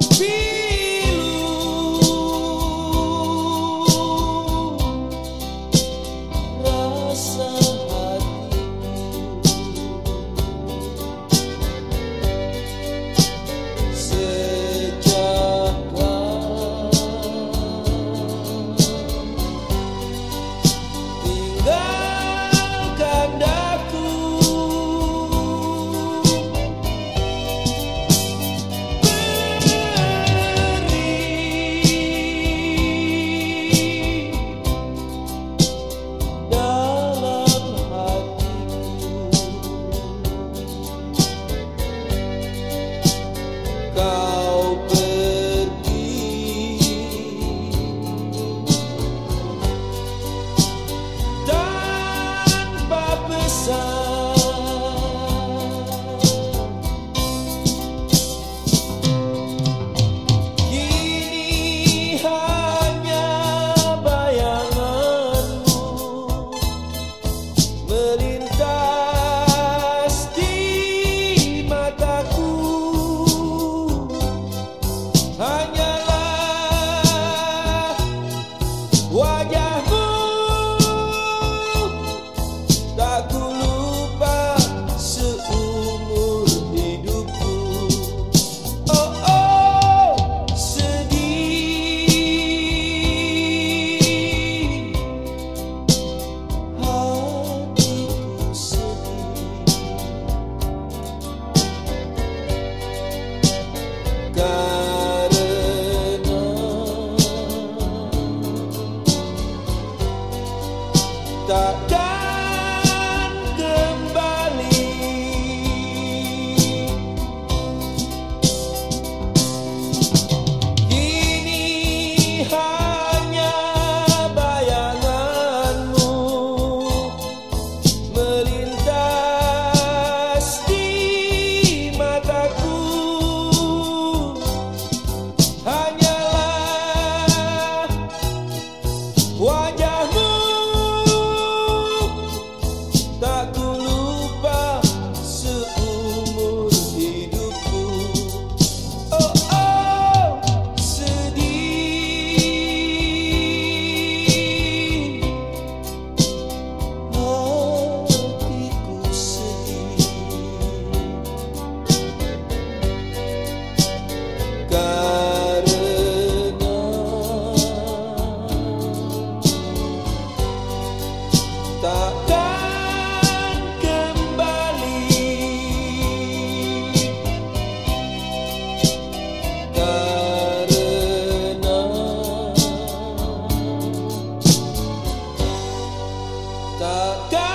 Feel da da. down.